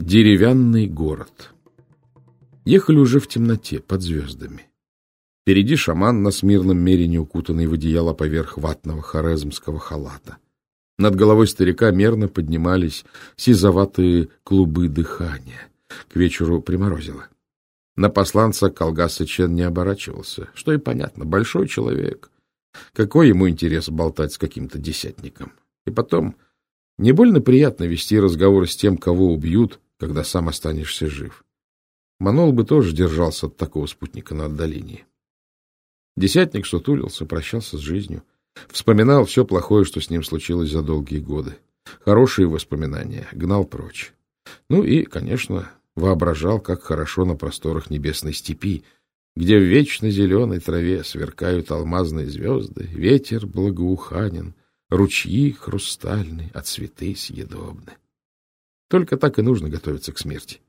Деревянный город. Ехали уже в темноте, под звездами. Впереди шаман на смирном мерине, укутанный в одеяло поверх ватного хорезмского халата. Над головой старика мерно поднимались сизоватые клубы дыхания. К вечеру приморозило. На посланца Колгаса Чен не оборачивался, что и понятно, большой человек. Какой ему интерес болтать с каким-то десятником? И потом, не больно приятно вести разговор с тем, кого убьют, когда сам останешься жив. Манол бы тоже держался от такого спутника на отдалении. Десятник сутулился, прощался с жизнью. Вспоминал все плохое, что с ним случилось за долгие годы. Хорошие воспоминания гнал прочь. Ну и, конечно, воображал, как хорошо на просторах небесной степи, где в вечно зеленой траве сверкают алмазные звезды, ветер благоуханен, ручьи хрустальны, а цветы съедобны. Только так и нужно готовиться к смерти.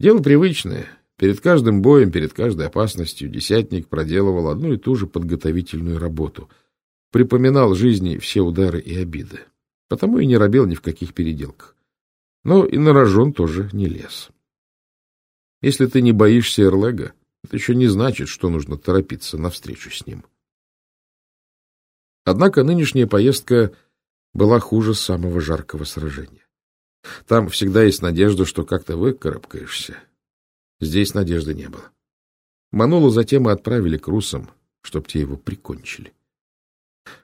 Дело привычное. Перед каждым боем, перед каждой опасностью десятник проделывал одну и ту же подготовительную работу. Припоминал жизни все удары и обиды. Потому и не робел ни в каких переделках. Но и на рожон тоже не лез. Если ты не боишься Эрлега, это еще не значит, что нужно торопиться навстречу с ним. Однако нынешняя поездка была хуже самого жаркого сражения. Там всегда есть надежда, что как-то выкарабкаешься. Здесь надежды не было. Манулу затем и отправили к русам, чтоб те его прикончили.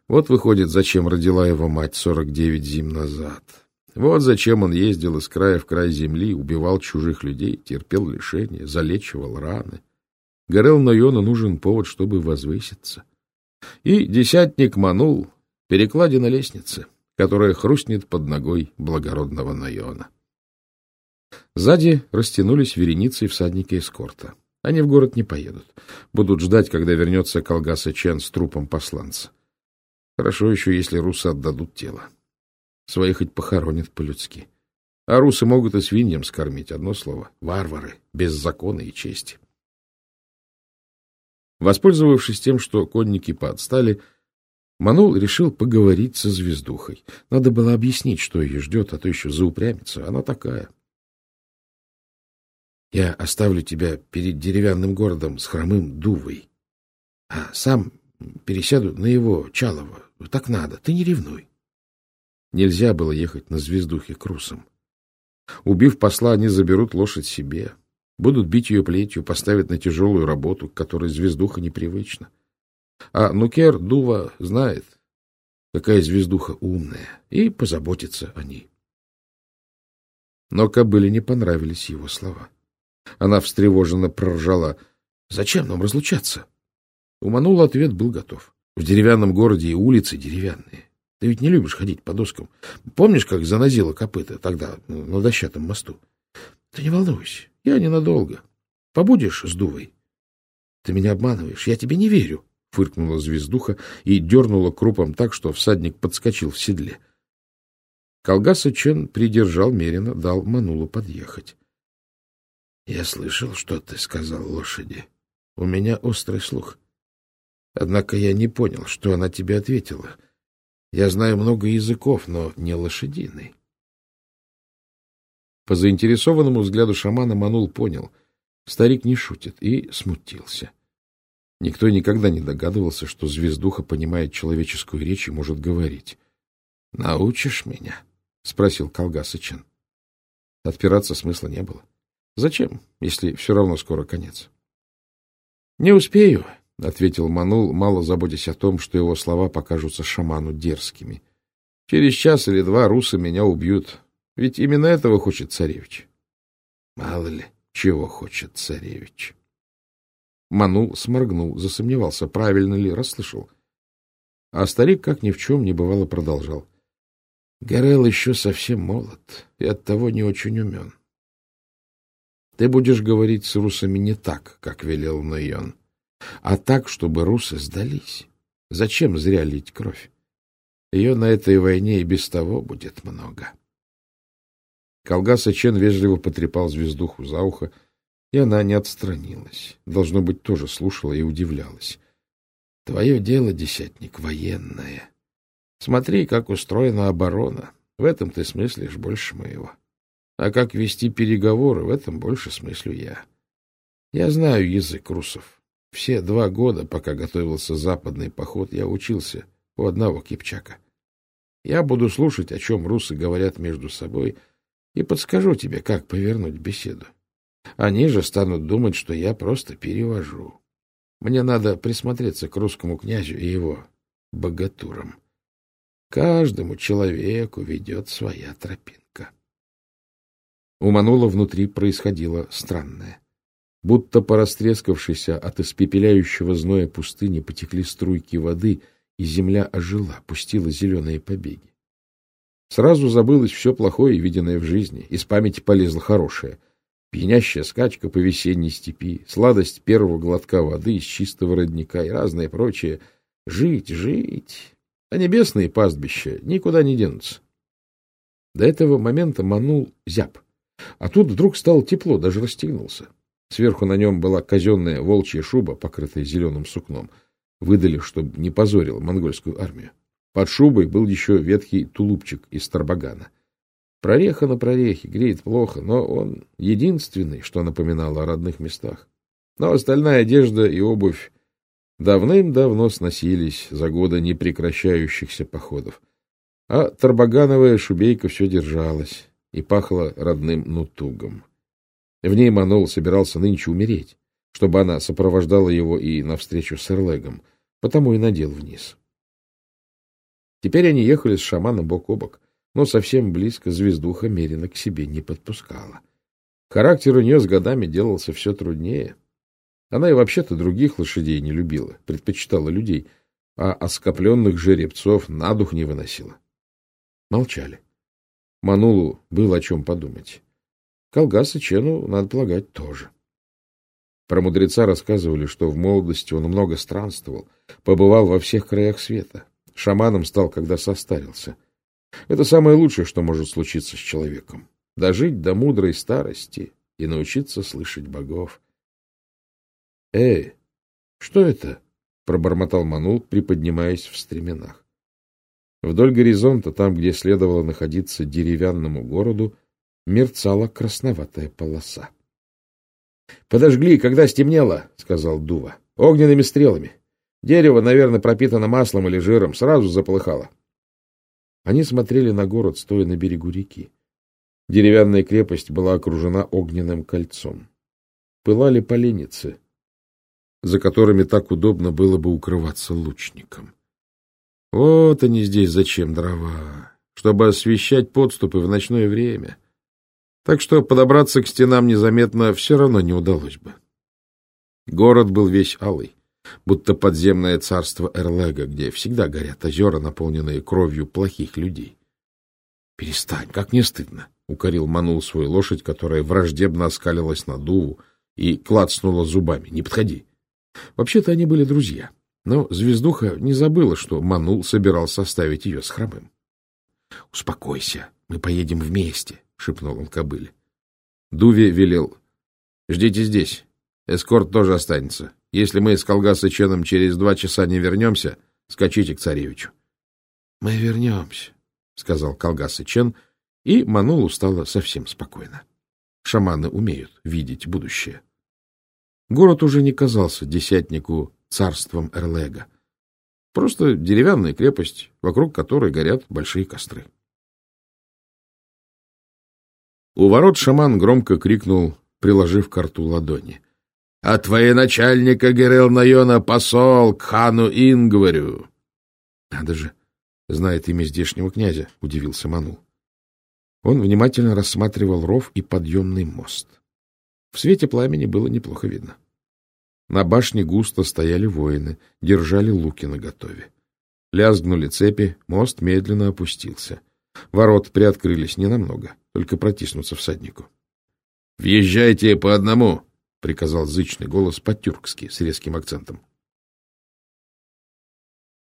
Вот выходит, зачем родила его мать сорок девять зим назад. Вот зачем он ездил из края в край земли, убивал чужих людей, терпел лишения, залечивал раны. Горел Нойону нужен повод, чтобы возвыситься. И десятник манул, перекладина лестницы — которая хрустнет под ногой благородного Найона. Сзади растянулись вереницы всадники эскорта. Они в город не поедут. Будут ждать, когда вернется Колгаса Чен с трупом посланца. Хорошо еще, если русы отдадут тело. Свои хоть похоронят по-людски. А русы могут и свиньям скормить. Одно слово — варвары, без закона и чести. Воспользовавшись тем, что конники поотстали, Манул решил поговорить со звездухой. Надо было объяснить, что ее ждет, а то еще заупрямится. Она такая. Я оставлю тебя перед деревянным городом с хромым дувой, а сам пересяду на его Чалово. Так надо, ты не ревнуй. Нельзя было ехать на звездухе к русам. Убив посла, они заберут лошадь себе. Будут бить ее плетью, поставят на тяжелую работу, к которой звездуха непривычна. А Нукер Дува знает, какая звездуха умная, и позаботится о ней. Но Кобыле не понравились его слова. Она встревоженно проржала. — Зачем нам разлучаться? У Манула ответ был готов. В деревянном городе и улицы деревянные. Ты ведь не любишь ходить по доскам. Помнишь, как занозило копыта тогда на дощатом мосту? Ты не волнуйся, я ненадолго. Побудешь с Дувой? Ты меня обманываешь, я тебе не верю. — фыркнула звездуха и дернула крупом так, что всадник подскочил в седле. Колгаса Чен придержал Мерина, дал Манулу подъехать. — Я слышал, что ты сказал лошади. У меня острый слух. Однако я не понял, что она тебе ответила. Я знаю много языков, но не лошадиный. По заинтересованному взгляду шамана Манул понял. Старик не шутит и смутился. Никто никогда не догадывался, что звездуха понимает человеческую речь и может говорить. — Научишь меня? — спросил Колгасычин. Отпираться смысла не было. Зачем, если все равно скоро конец? — Не успею, — ответил Манул, мало заботясь о том, что его слова покажутся шаману дерзкими. — Через час или два русы меня убьют. Ведь именно этого хочет царевич. — Мало ли, чего хочет царевич. Манул сморгнул, засомневался, правильно ли расслышал. А старик, как ни в чем не бывало, продолжал. Горел еще совсем молод и оттого не очень умен. Ты будешь говорить с русами не так, как велел Найон, а так, чтобы русы сдались. Зачем зря лить кровь? Ее на этой войне и без того будет много. Колгаса Чен вежливо потрепал звездуху за ухо, и она не отстранилась. Должно быть, тоже слушала и удивлялась. Твое дело, десятник, военное. Смотри, как устроена оборона. В этом ты смыслишь больше моего. А как вести переговоры, в этом больше смыслю я. Я знаю язык русов. Все два года, пока готовился западный поход, я учился у одного кипчака. Я буду слушать, о чем русы говорят между собой, и подскажу тебе, как повернуть беседу. Они же станут думать, что я просто перевожу. Мне надо присмотреться к русскому князю и его богатурам. Каждому человеку ведет своя тропинка. У Манула внутри происходило странное. Будто по растрескавшейся от испепеляющего зноя пустыни потекли струйки воды, и земля ожила, пустила зеленые побеги. Сразу забылось все плохое, виденное в жизни, из памяти полезло хорошее. Пьянящая скачка по весенней степи, сладость первого глотка воды из чистого родника и разное прочее. Жить, жить. А небесные пастбища никуда не денутся. До этого момента манул зяб. А тут вдруг стало тепло, даже расстегнулся. Сверху на нем была казенная волчья шуба, покрытая зеленым сукном. Выдали, чтобы не позорил монгольскую армию. Под шубой был еще ветхий тулупчик из тарбагана. Прореха на прорехе, греет плохо, но он единственный, что напоминало о родных местах. Но остальная одежда и обувь давным-давно сносились за годы непрекращающихся походов. А тарбагановая шубейка все держалась и пахла родным нутугом. В ней Манол собирался нынче умереть, чтобы она сопровождала его и навстречу с Эрлегом, потому и надел вниз. Теперь они ехали с шаманом бок о бок, но совсем близко звездуха Мерина к себе не подпускала. Характер у нее с годами делался все труднее. Она и вообще-то других лошадей не любила, предпочитала людей, а оскопленных жеребцов на дух не выносила. Молчали. Манулу было о чем подумать. Колгаса Чену, надо полагать, тоже. Про мудреца рассказывали, что в молодости он много странствовал, побывал во всех краях света. Шаманом стал, когда состарился. Это самое лучшее, что может случиться с человеком. Дожить до мудрой старости и научиться слышать богов. — Эй, что это? — пробормотал Манул, приподнимаясь в стременах. Вдоль горизонта, там, где следовало находиться деревянному городу, мерцала красноватая полоса. — Подожгли, когда стемнело, — сказал Дува, — огненными стрелами. Дерево, наверное, пропитано маслом или жиром, сразу заполыхало. Они смотрели на город, стоя на берегу реки. Деревянная крепость была окружена огненным кольцом. Пылали поленницы, за которыми так удобно было бы укрываться лучникам. Вот они здесь зачем дрова, чтобы освещать подступы в ночное время. Так что подобраться к стенам незаметно все равно не удалось бы. Город был весь алый, будто подземное царство Эрлега, где всегда горят озера, наполненные кровью плохих людей. — Перестань, как не стыдно! — укорил Манул свою лошадь, которая враждебно оскалилась на дуву и клацнула зубами. — Не подходи! Вообще-то они были друзья, но звездуха не забыла, что Манул собирался оставить ее с хромым. — Успокойся, мы поедем вместе, — шепнул он кобыле. Дуви велел. — Ждите здесь. Эскорт тоже останется. Если мы с Колгасыченом через два часа не вернемся, скачите к царевичу. — Мы вернемся, — сказал Колгасычен, и Манулу стало совсем спокойно. Шаманы умеют видеть будущее. Город уже не казался десятнику царством Эрлега. Просто деревянная крепость, вокруг которой горят большие костры. У ворот шаман громко крикнул, приложив к рту ладони. — От военачальника Герел Найона посол к хану Ингварю. — Надо же, знает имя здешнего князя, — удивился Манул. Он внимательно рассматривал ров и подъемный мост. В свете пламени было неплохо видно. На башне густо стояли воины, держали луки наготове. Лязгнули цепи, мост медленно опустился. Ворот приоткрылись ненамного, только протиснуться всаднику. — Въезжайте по одному! — приказал зычный голос по-тюркски с резким акцентом.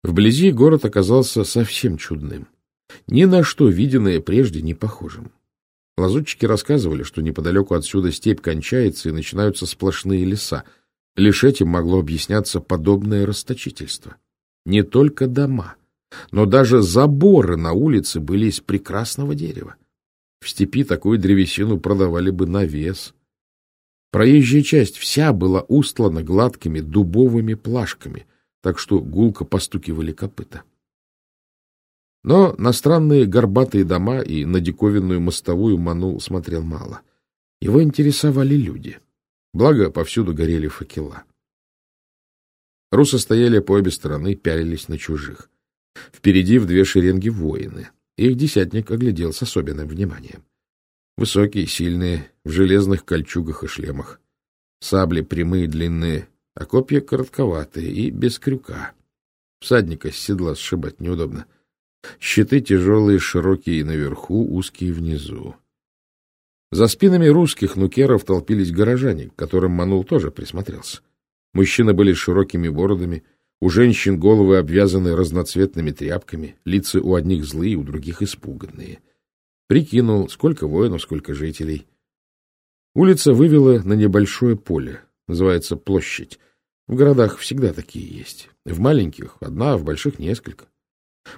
Вблизи город оказался совсем чудным. Ни на что виденное прежде не похожим. Лазутчики рассказывали, что неподалеку отсюда степь кончается и начинаются сплошные леса. Лишь этим могло объясняться подобное расточительство. Не только дома — но даже заборы на улице были из прекрасного дерева. В степи такую древесину продавали бы на вес. Проезжая часть вся была устлана гладкими дубовыми плашками, так что гулко постукивали копыта. Но на странные горбатые дома и на диковинную мостовую Манул смотрел мало. Его интересовали люди. Благо, повсюду горели факела. Русы стояли по обе стороны, пялились на чужих. Впереди в две шеренги воины. Их десятник оглядел с особенным вниманием. Высокие, сильные, в железных кольчугах и шлемах. Сабли прямые, длинные, а копья коротковатые и без крюка. Всадника с седла сшибать неудобно. Щиты тяжелые, широкие наверху, узкие внизу. За спинами русских нукеров толпились горожане, к которым Манул тоже присмотрелся. Мужчины были широкими бородами, у женщин головы обвязаны разноцветными тряпками, лица у одних злые, у других испуганные. Прикинул, сколько воинов, сколько жителей. Улица вывела на небольшое поле, называется площадь. В городах всегда такие есть. В маленьких — одна, в больших — несколько.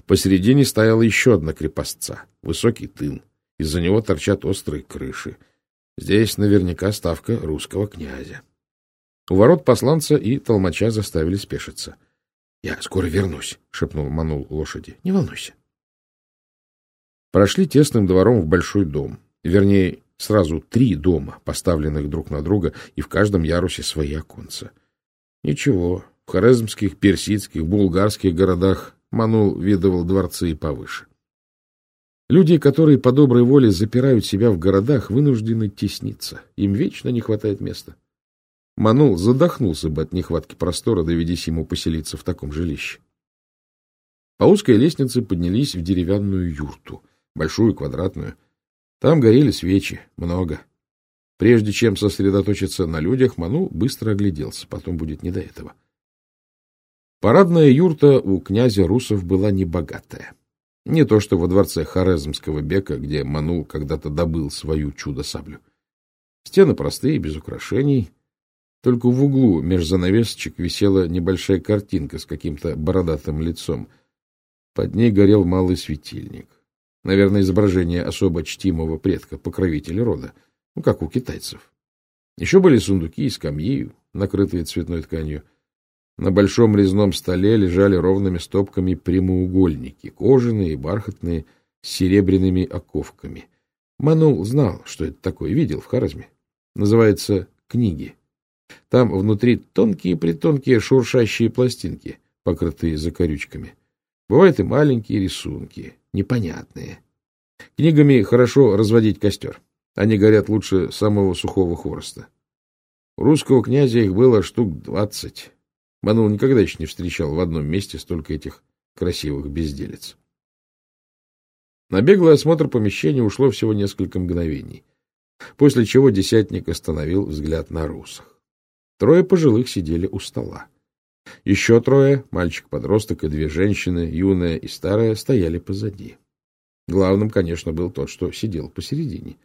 Посередине стояла еще одна крепостца, высокий тын. Из-за него торчат острые крыши. Здесь наверняка ставка русского князя. У ворот посланца и толмача заставили спешиться. — Я скоро вернусь, — шепнул Манул лошади. — Не волнуйся. Прошли тесным двором в большой дом. Вернее, сразу три дома, поставленных друг на друга, и в каждом ярусе свои оконца. Ничего, в хорезмских, персидских, булгарских городах Манул видывал дворцы и повыше. Люди, которые по доброй воле запирают себя в городах, вынуждены тесниться. Им вечно не хватает места. Манул задохнулся бы от нехватки простора, доведись ему поселиться в таком жилище. По узкой лестнице поднялись в деревянную юрту, большую, квадратную. Там горели свечи, много. Прежде чем сосредоточиться на людях, Манул быстро огляделся, потом будет не до этого. Парадная юрта у князя Русов была небогатая. Не то что во дворце Хорезмского бека, где Манул когда-то добыл свою чудо-саблю. Стены простые, без украшений. Только в углу меж занавесочек висела небольшая картинка с каким-то бородатым лицом. Под ней горел малый светильник. Наверное, изображение особо чтимого предка, покровителя рода, ну, как у китайцев. Еще были сундуки и скамьи, накрытые цветной тканью. На большом резном столе лежали ровными стопками прямоугольники, кожаные и бархатные, с серебряными оковками. Манул знал, что это такое, видел в Харазме. Называется «книги». Там внутри тонкие-притонкие шуршащие пластинки, покрытые закорючками. Бывают и маленькие рисунки, непонятные. Книгами хорошо разводить костер. Они горят лучше самого сухого хвороста. У русского князя их было штук двадцать. Манул никогда еще не встречал в одном месте столько этих красивых безделец. На беглый осмотр помещения ушло всего несколько мгновений, после чего десятник остановил взгляд на русах. Трое пожилых сидели у стола. Еще трое, мальчик-подросток и две женщины, юная и старая, стояли позади. Главным, конечно, был тот, что сидел посередине.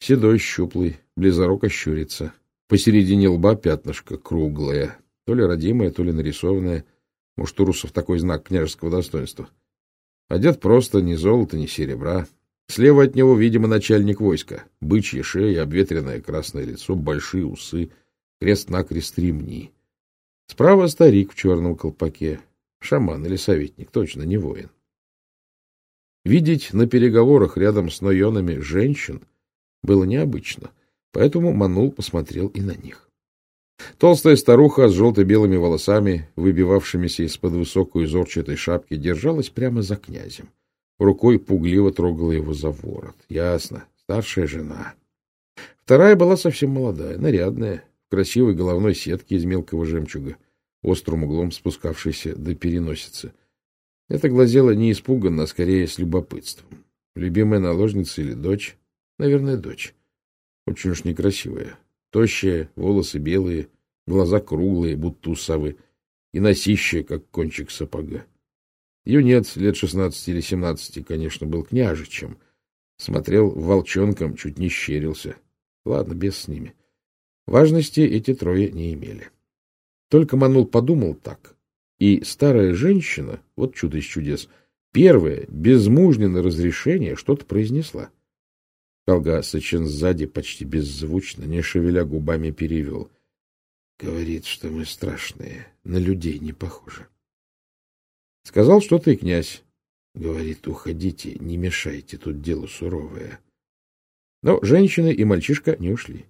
Седой, щуплый, близоруко щурится. Посередине лба пятнышко круглое, то ли родимое, то ли нарисованное. Может, у русов такой знак княжеского достоинства. Одет просто, ни золота, ни серебра. Слева от него, видимо, начальник войска. Бычья шея, обветренное красное лицо, большие усы, крест-накрест ремни. Справа старик в черном колпаке. Шаман или советник, точно не воин. Видеть на переговорах рядом с Нойонами женщин было необычно, поэтому Манул посмотрел и на них. Толстая старуха с желто-белыми волосами, выбивавшимися из-под высокой узорчатой шапки, держалась прямо за князем. Рукой пугливо трогала его за ворот. Ясно, старшая жена. Вторая была совсем молодая, нарядная, красивой головной сетке из мелкого жемчуга, острым углом спускавшейся до переносицы. Это глазела не испуганно, а скорее с любопытством. Любимая наложница или дочь? Наверное, дочь. Очень уж некрасивая. Тощая, волосы белые, глаза круглые, будто у совы, и носище, как кончик сапога. Юнец лет шестнадцати или семнадцати, конечно, был княжичем. Смотрел волчонком, чуть не щерился. Ладно, без с ними. Важности эти трое не имели. Только Манул подумал так. И старая женщина, вот чудо из чудес, первое, без мужнина разрешения, что-то произнесла. Колга Сачин сзади почти беззвучно, не шевеля губами, перевел. Говорит, что мы страшные, на людей не похожи. Сказал что-то и князь. Говорит, уходите, не мешайте, тут дело суровое. Но женщины и мальчишка не ушли.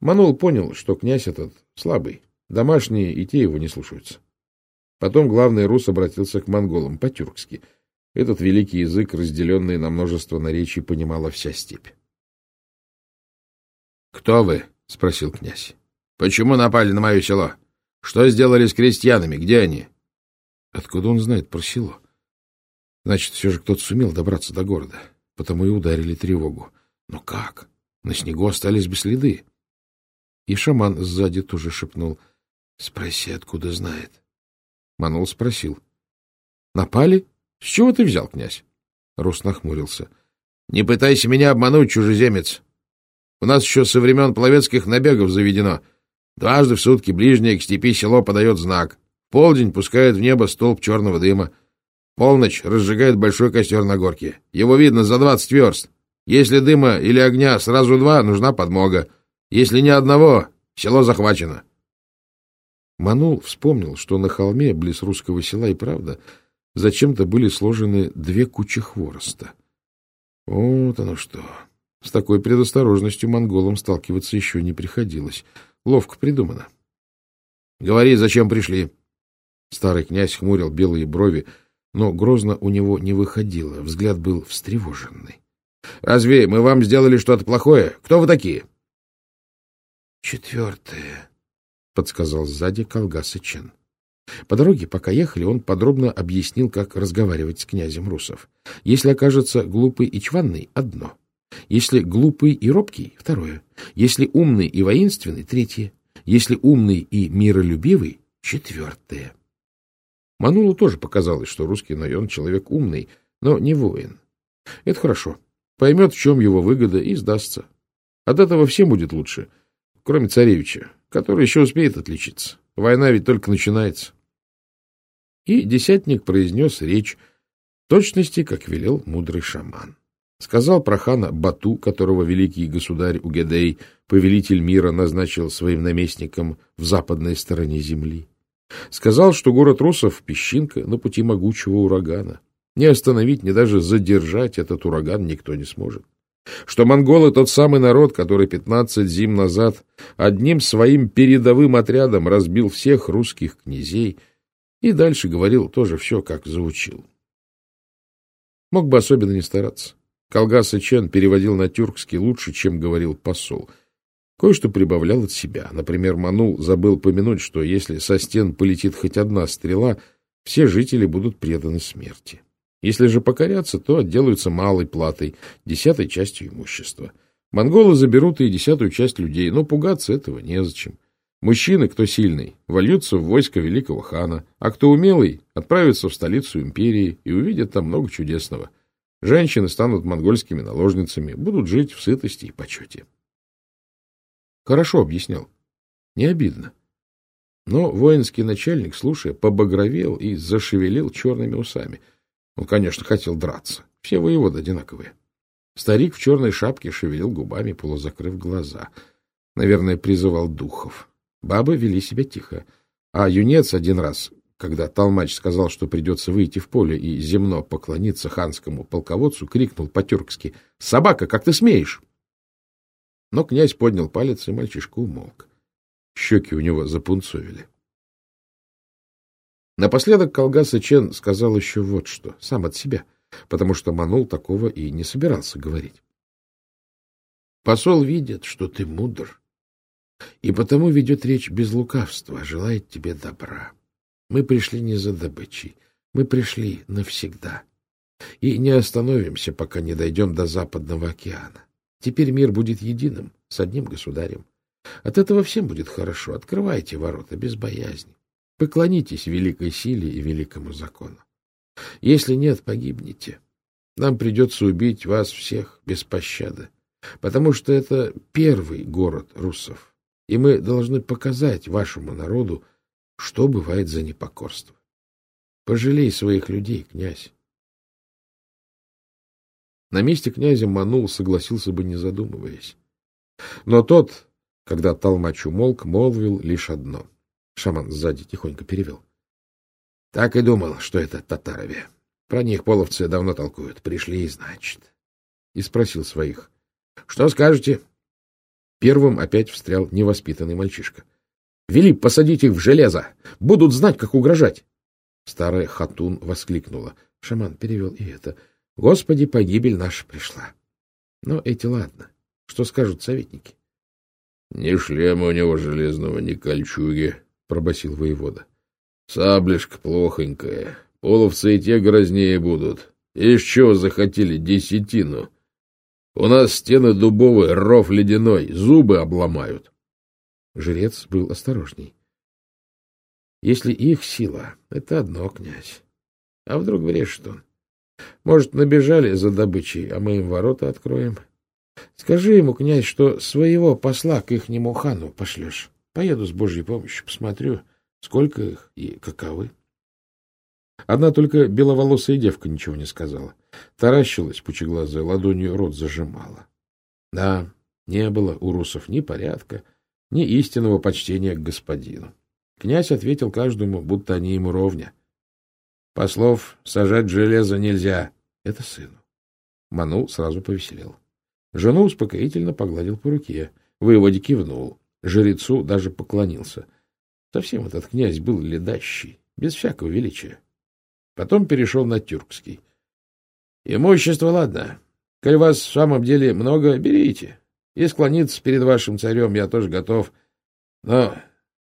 Манул понял, что князь этот слабый, домашние и те его не слушаются. Потом главный рус обратился к монголам по-тюркски. Этот великий язык, разделенный на множество наречий, понимала вся степь. — Кто вы? — спросил князь. — Почему напали на мое село? Что сделали с крестьянами? Где они? Откуда он знает про село? Значит, все же кто-то сумел добраться до города, потому и ударили тревогу. Но как? На снегу остались бы следы. И шаман сзади тоже шепнул. — Спроси, откуда знает. Манул спросил. — Напали? С чего ты взял, князь? Рус нахмурился. — Не пытайся меня обмануть, чужеземец. У нас еще со времен пловецких набегов заведено. Дважды в сутки ближнее к степи село подает знак. Полдень пускает в небо столб черного дыма. Полночь разжигает большой костер на горке. Его видно за двадцать верст. Если дыма или огня сразу два, нужна подмога. Если ни одного, село захвачено. Манул вспомнил, что на холме, близ русского села, и правда, зачем-то были сложены две кучи хвороста. Вот оно что. С такой предосторожностью монголам сталкиваться еще не приходилось. Ловко придумано. — Говори, зачем пришли? Старый князь хмурил белые брови, но грозно у него не выходило, взгляд был встревоженный. — Разве мы вам сделали что-то плохое? Кто вы такие? — Четвертое, — подсказал сзади Колгас Чен. По дороге, пока ехали, он подробно объяснил, как разговаривать с князем русов. Если окажется глупый и чванный — одно. Если глупый и робкий — второе. Если умный и воинственный — третье. Если умный и миролюбивый — четвертое. Манулу тоже показалось, что русский Найон человек умный, но не воин. Это хорошо поймет, в чем его выгода, и сдастся. От этого всем будет лучше, кроме царевича, который еще успеет отличиться. Война ведь только начинается. И десятник произнес речь точности, как велел мудрый шаман. Сказал про хана Бату, которого великий государь Угедей, повелитель мира, назначил своим наместником в западной стороне земли. Сказал, что город Русов — песчинка на пути могучего урагана. Не остановить, ни даже задержать этот ураган никто не сможет. Что монголы — тот самый народ, который пятнадцать зим назад одним своим передовым отрядом разбил всех русских князей и дальше говорил тоже все, как заучил. Мог бы особенно не стараться. Колгас и Чен переводил на тюркский лучше, чем говорил посол. Кое-что прибавлял от себя. Например, Манул забыл помянуть, что если со стен полетит хоть одна стрела, все жители будут преданы смерти. Если же покорятся, то отделаются малой платой, десятой частью имущества. Монголы заберут и десятую часть людей, но пугаться этого незачем. Мужчины, кто сильный, вольются в войско великого хана, а кто умелый, отправятся в столицу империи и увидят там много чудесного. Женщины станут монгольскими наложницами, будут жить в сытости и почете. Хорошо объяснял. Не обидно. Но воинский начальник, слушая, побагровел и зашевелил черными усами — он, конечно, хотел драться. Все воеводы одинаковые. Старик в черной шапке шевелил губами, полузакрыв глаза. Наверное, призывал духов. Бабы вели себя тихо. А юнец один раз, когда толмач сказал, что придется выйти в поле и земно поклониться ханскому полководцу, крикнул по-тюркски «Собака, как ты смеешь?» Но князь поднял палец, и мальчишка умолк. Щеки у него запунцовили. Напоследок Колгаса Чен сказал еще вот что, сам от себя, потому что Манул такого и не собирался говорить. Посол видит, что ты мудр, и потому ведет речь без лукавства, а желает тебе добра. Мы пришли не за добычей, мы пришли навсегда. И не остановимся, пока не дойдем до Западного океана. Теперь мир будет единым, с одним государем. От этого всем будет хорошо. Открывайте ворота без боязни. Поклонитесь великой силе и великому закону. Если нет, погибнете. Нам придется убить вас всех без пощады, потому что это первый город русов, и мы должны показать вашему народу, что бывает за непокорство. Пожалей своих людей, князь. На месте князя Манул согласился бы, не задумываясь. Но тот, когда толмач умолк, молвил лишь одно. Шаман сзади тихонько перевел. — Так и думал, что это татарове. Про них половцы давно толкуют. Пришли, значит. И спросил своих. — Что скажете? Первым опять встрял невоспитанный мальчишка. — Вели посадить их в железо! Будут знать, как угрожать! Старая хатун воскликнула. Шаман перевел и это. — Господи, погибель наша пришла. Но эти ладно. Что скажут советники? — Ни шлема у него железного, ни кольчуги, — пробасил воевода. — Саблишка плохонькая. Половцы и те грознее будут. Из чего захотели десятину? У нас стены дубовые, ров ледяной, зубы обломают. Жрец был осторожней. Если их сила, это одно, князь. А вдруг врежет он? Может, набежали за добычей, а мы им ворота откроем? Скажи ему, князь, что своего посла к ихнему хану пошлешь. Поеду с Божьей помощью, посмотрю, сколько их и каковы. Одна только беловолосая девка ничего не сказала. Таращилась пучеглазая, ладонью рот зажимала. Да, не было у русов ни порядка, ни истинного почтения к господину. Князь ответил каждому, будто они ему ровня. Послов сажать железо нельзя. Это сыну. Манул сразу повеселел. Жену успокоительно погладил по руке. Воеводе кивнул. Жрецу даже поклонился. Совсем этот князь был ледащий, без всякого величия. Потом перешел на тюркский. — Имущество, ладно. Коль вас в самом деле много, берите. И склониться перед вашим царем я тоже готов. Но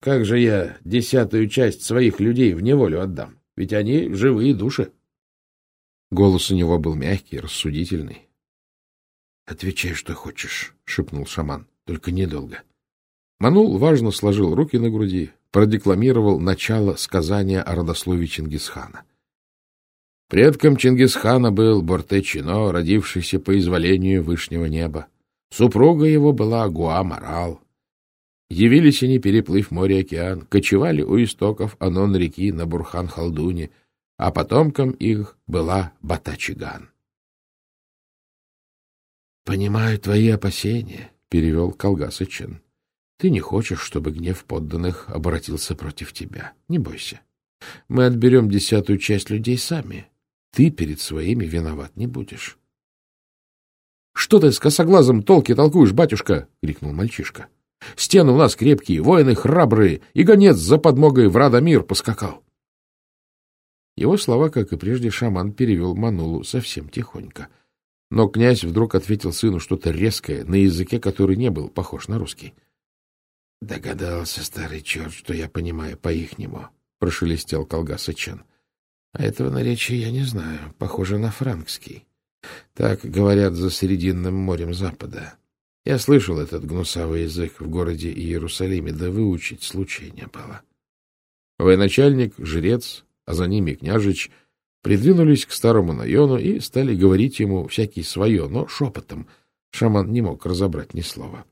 как же я десятую часть своих людей в неволю отдам? Ведь они живые души. Голос у него был мягкий, рассудительный. — Отвечай, что хочешь, — шепнул шаман, — только недолго. Манул важно сложил руки на груди, продекламировал начало сказания о родословии Чингисхана. Предком Чингисхана был Бортечино, родившийся по изволению Вышнего неба. Супруга его была Гуа-Марал. Явились они, переплыв море-океан, кочевали у истоков Анон-реки на Бурхан-Халдуне, а потомком их была Батачиган. — Понимаю твои опасения, — перевел Калгасычин. — Ты не хочешь, чтобы гнев подданных обратился против тебя. Не бойся. Мы отберем десятую часть людей сами, ты перед своими виноват не будешь. — Что ты с косоглазом толки толкуешь, батюшка? — крикнул мальчишка. — Стены у нас крепкие, воины храбрые, и гонец за подмогой в Радомир поскакал. Его слова, как и прежде, шаман перевел Манулу совсем тихонько. Но князь вдруг ответил сыну что-то резкое, на языке, который не был похож на русский. — Догадался старый черт, что я понимаю по-ихнему, — прошелестел Колгасычен. А этого наречия я не знаю. Похоже на франкский. Так говорят за Срединным морем Запада. Я слышал этот гнусавый язык в городе Иерусалиме, да выучить случая не было. Военачальник, жрец, а за ними княжич придвинулись к старому Найону и стали говорить ему всякие свое, но шепотом. Шаман не мог разобрать ни слова.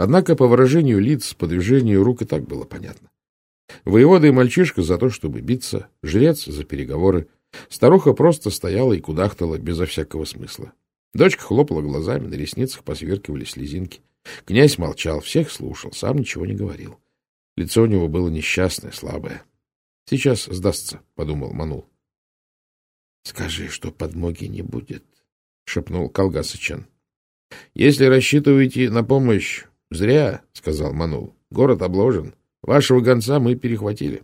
Однако по выражению лиц, по движению рук и так было понятно. Воевода и мальчишка за то, чтобы биться, жрец за переговоры. Старуха просто стояла и кудахтала безо всякого смысла. Дочка хлопала глазами, на ресницах посверкивали слезинки. Князь молчал, всех слушал, сам ничего не говорил. Лицо у него было несчастное, слабое. — Сейчас сдастся, — подумал Манул. — Скажи, что подмоги не будет, — шепнул Колгасычен. — Если рассчитываете на помощь, зря, — сказал Манул. — Город обложен. Вашего гонца мы перехватили.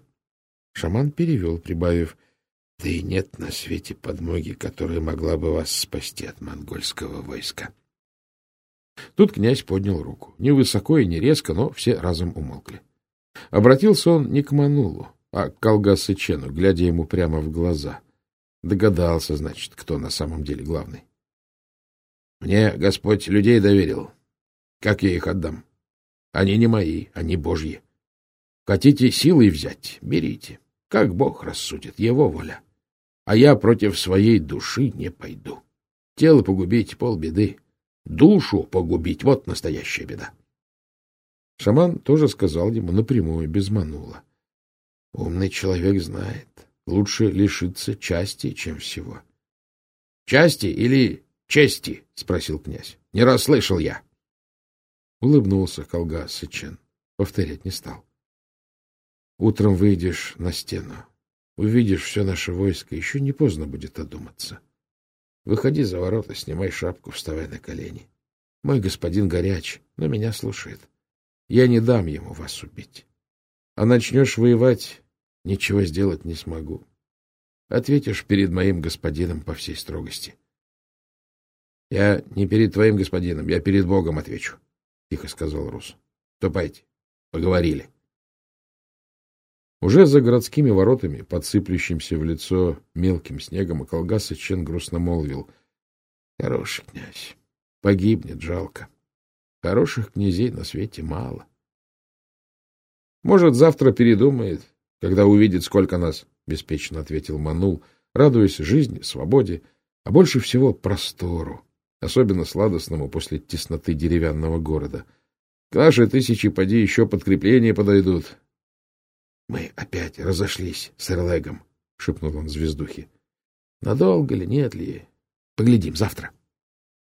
Шаман перевел, прибавив, — Да и нет на свете подмоги, которая могла бы вас спасти от монгольского войска. Тут князь поднял руку. Не высоко и не резко, но все разом умолкли. Обратился он не к Манулу, а к Калгасычену, глядя ему прямо в глаза. Догадался, значит, кто на самом деле главный. — Мне Господь людей доверил. Как я их отдам? Они не мои, они божьи. Хотите силой взять — берите. Как Бог рассудит, его воля. А я против своей души не пойду. Тело погубить — полбеды. Душу погубить — вот настоящая беда. Шаман тоже сказал ему напрямую, без манула. Умный человек знает, лучше лишиться части, чем всего. Части или чести? — спросил князь. — Не расслышал я. Улыбнулся Колга Сычен. Повторять не стал. Утром выйдешь на стену. Увидишь все наше войско, еще не поздно будет одуматься. Выходи за ворота, снимай шапку, вставай на колени. Мой господин горяч, но меня слушает. Я не дам ему вас убить. А начнешь воевать, ничего сделать не смогу. Ответишь перед моим господином по всей строгости. — Я не перед твоим господином, я перед Богом отвечу, — тихо сказал Рус. — Ступайте. Поговорили. Уже за городскими воротами, подсыплющимся в лицо мелким снегом, и Колгаса Чен грустно молвил. — Хороший князь. Погибнет, жалко. Хороших князей на свете мало. — Может, завтра передумает, когда увидит, сколько нас, — беспечно ответил Манул, радуясь жизни, свободе, а больше всего простору, особенно сладостному после тесноты деревянного города. К нашей тысячи поди еще подкрепления подойдут. — Мы опять разошлись с Эрлегом, — шепнул он звездухе. — Надолго ли, нет ли? Поглядим завтра.